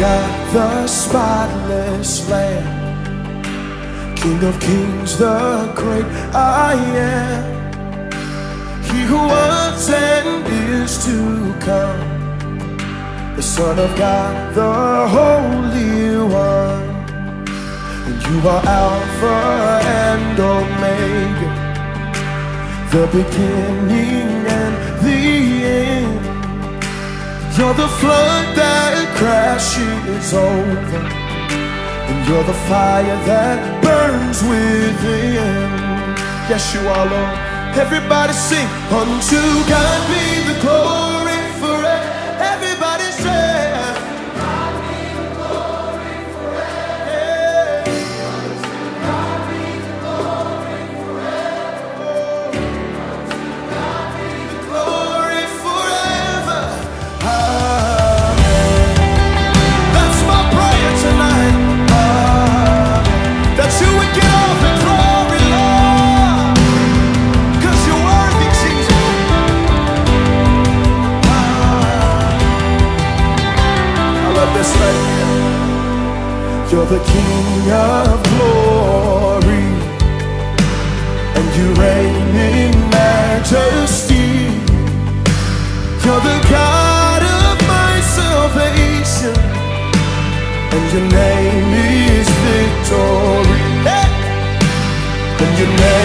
God, the spotless Lamb, King of Kings, the great I am. He who was and is to come, the Son of God, the Holy One. And you are Alpha and Omega, the beginning You're the flood that crashes over, and you're the fire that burns within. Yes, you are, Lord. Everybody sing, unto God be the glory Love this right. You're the King of glory, and you reign in majesty. You're the God of my salvation, and your name is victory. Hey! And your name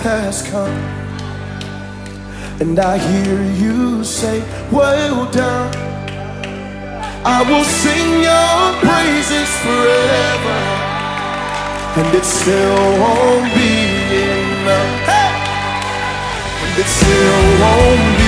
has come, and I hear you say, Well done, I will sing your praises forever, and it still won't be enough. Hey! And it still won't be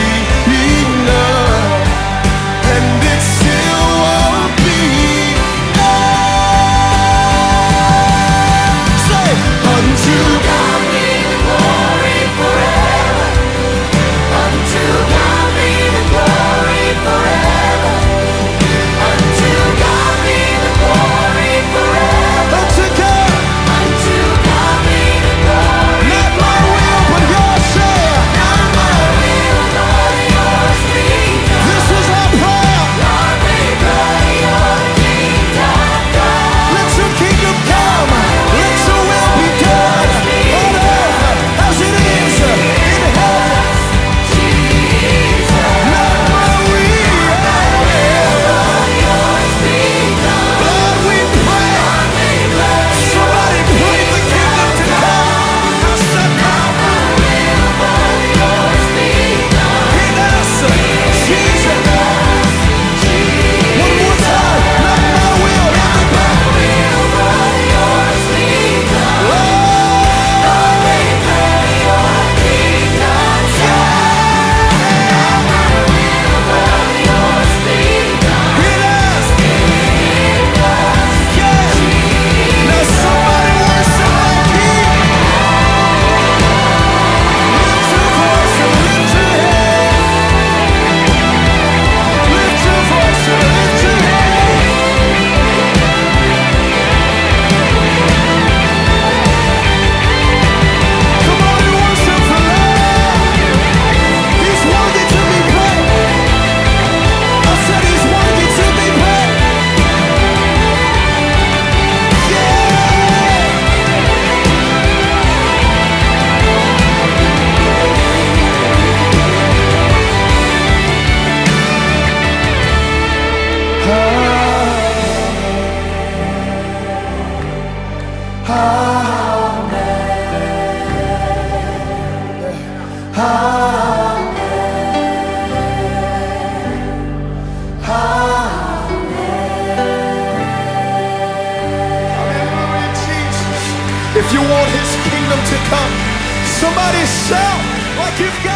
céu, aqui fica.